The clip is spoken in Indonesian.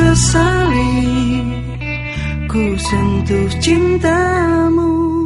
sesali Ku sentuh cintamu.